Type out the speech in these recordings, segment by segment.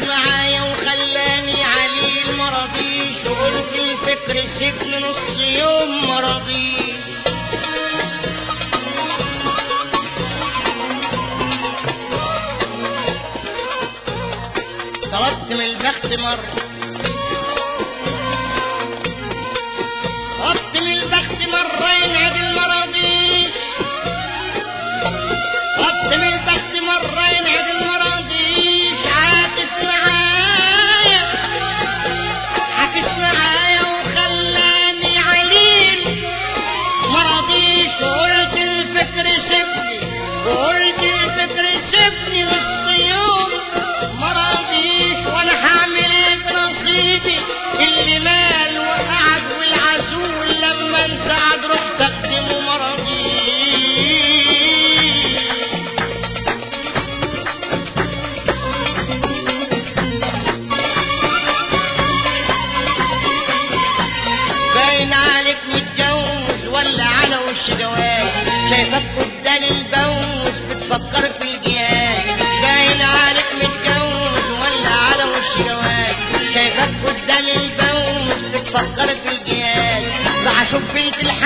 معايا وخلاني علي المرضي شغل في الفكر سيبني نص يوم مرضي. طلبت من البخت مرة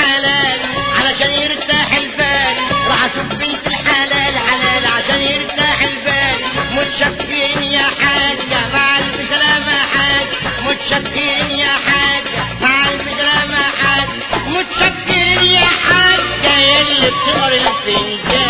الحلال علشان يرتاح البال. راح أشوف بنت الحلال حلال عشان يرتاح البال. متشكين يا حاجة مع الف سلامة حاجة متشكين يا حاجة مع الف سلامة حاجة متشكين يا حاجة اللي بتقري الفنجان.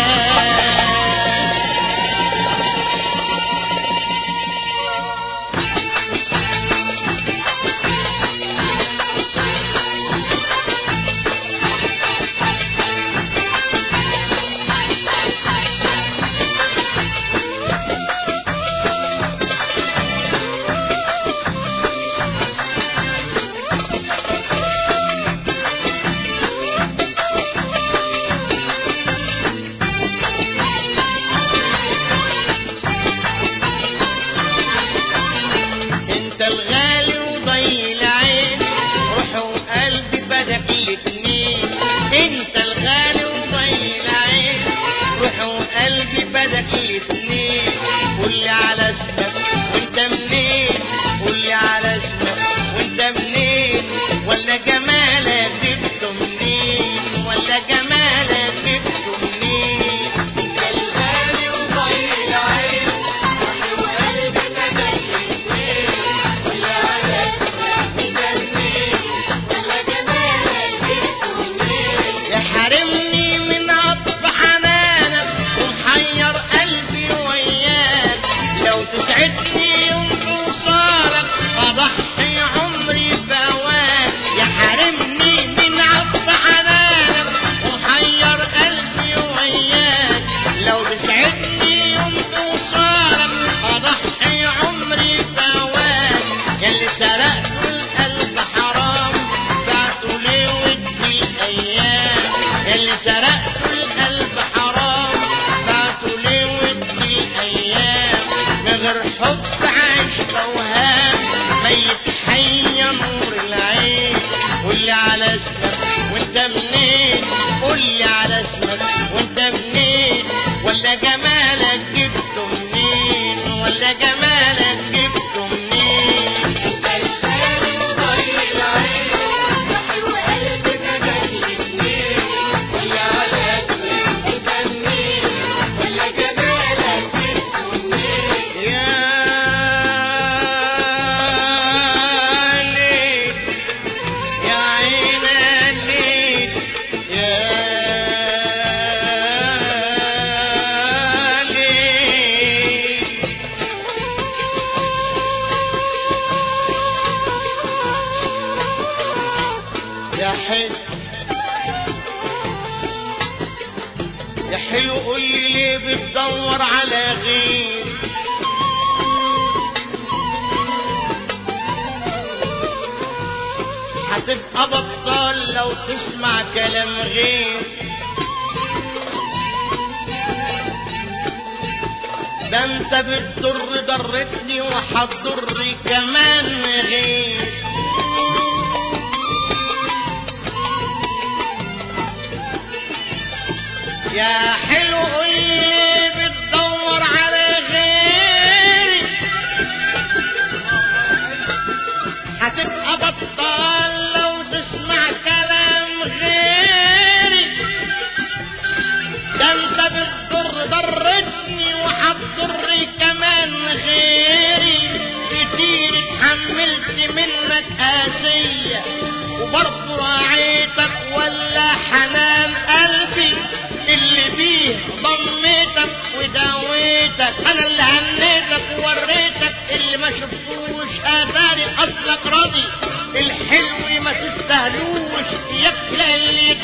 يا حلو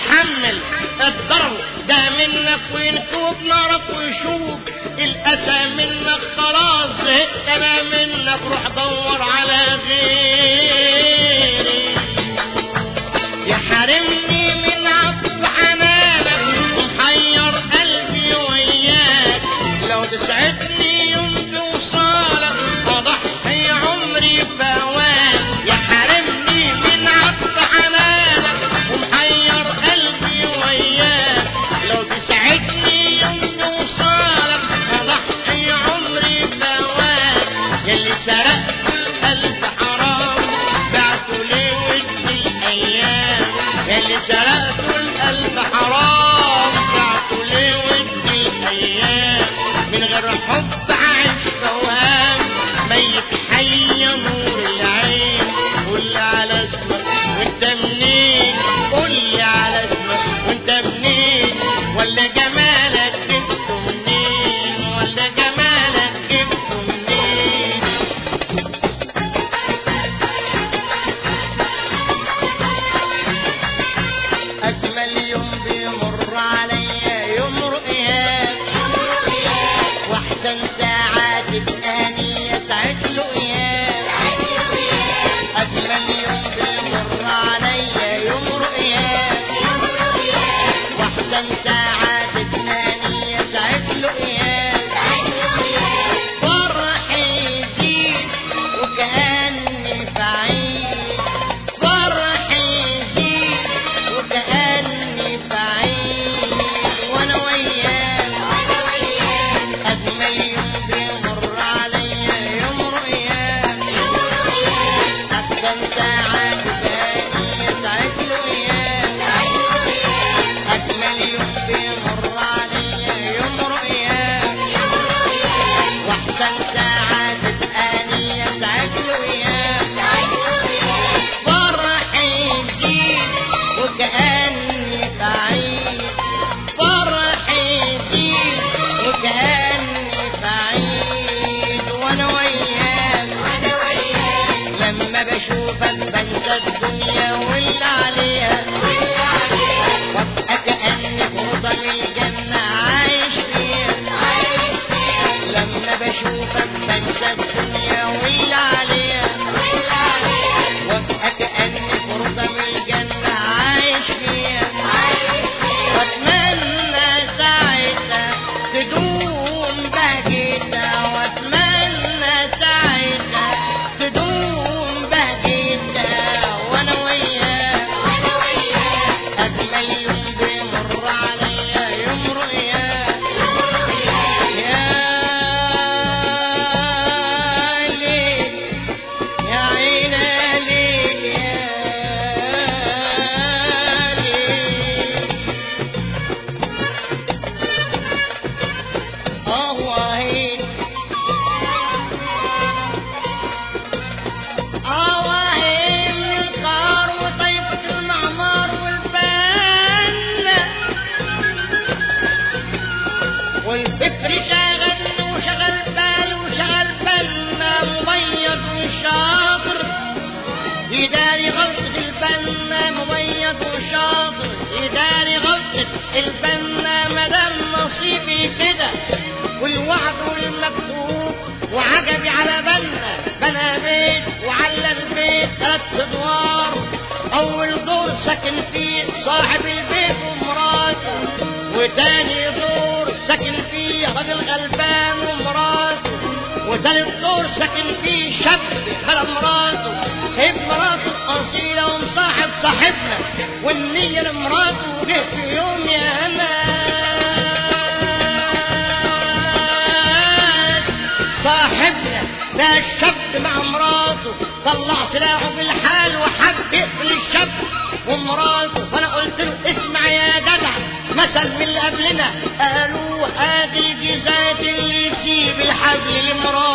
تتحمل لا الشاب مع مراته طلع سلاحه في الحال وحب يقتل الشب. ومراته فانا قلت له اسمع يا جدع. مثل من اللي قبلنا. قالوا هذه الجزات اللي يسيب الحبل لمراته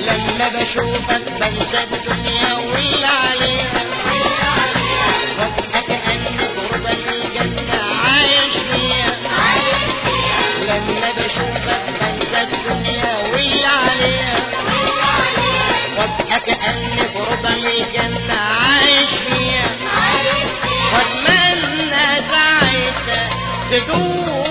لما بشوفك بنسى الدنيا واللي عليك. وبني جنة عايش فيها. واتمنى ساعتها تدور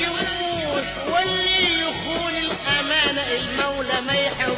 نشوفوش واللي يخون الامانه المولى ما يحبوش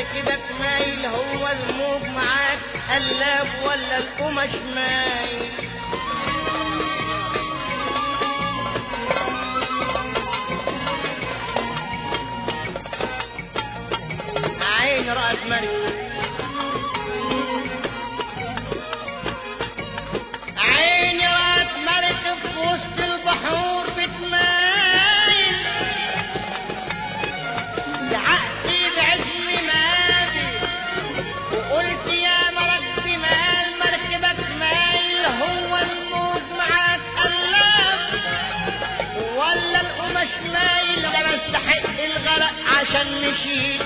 مركبك مايل هو الموج معاك قلاب ولا القمش مايل. عين رأت مريم Yeşil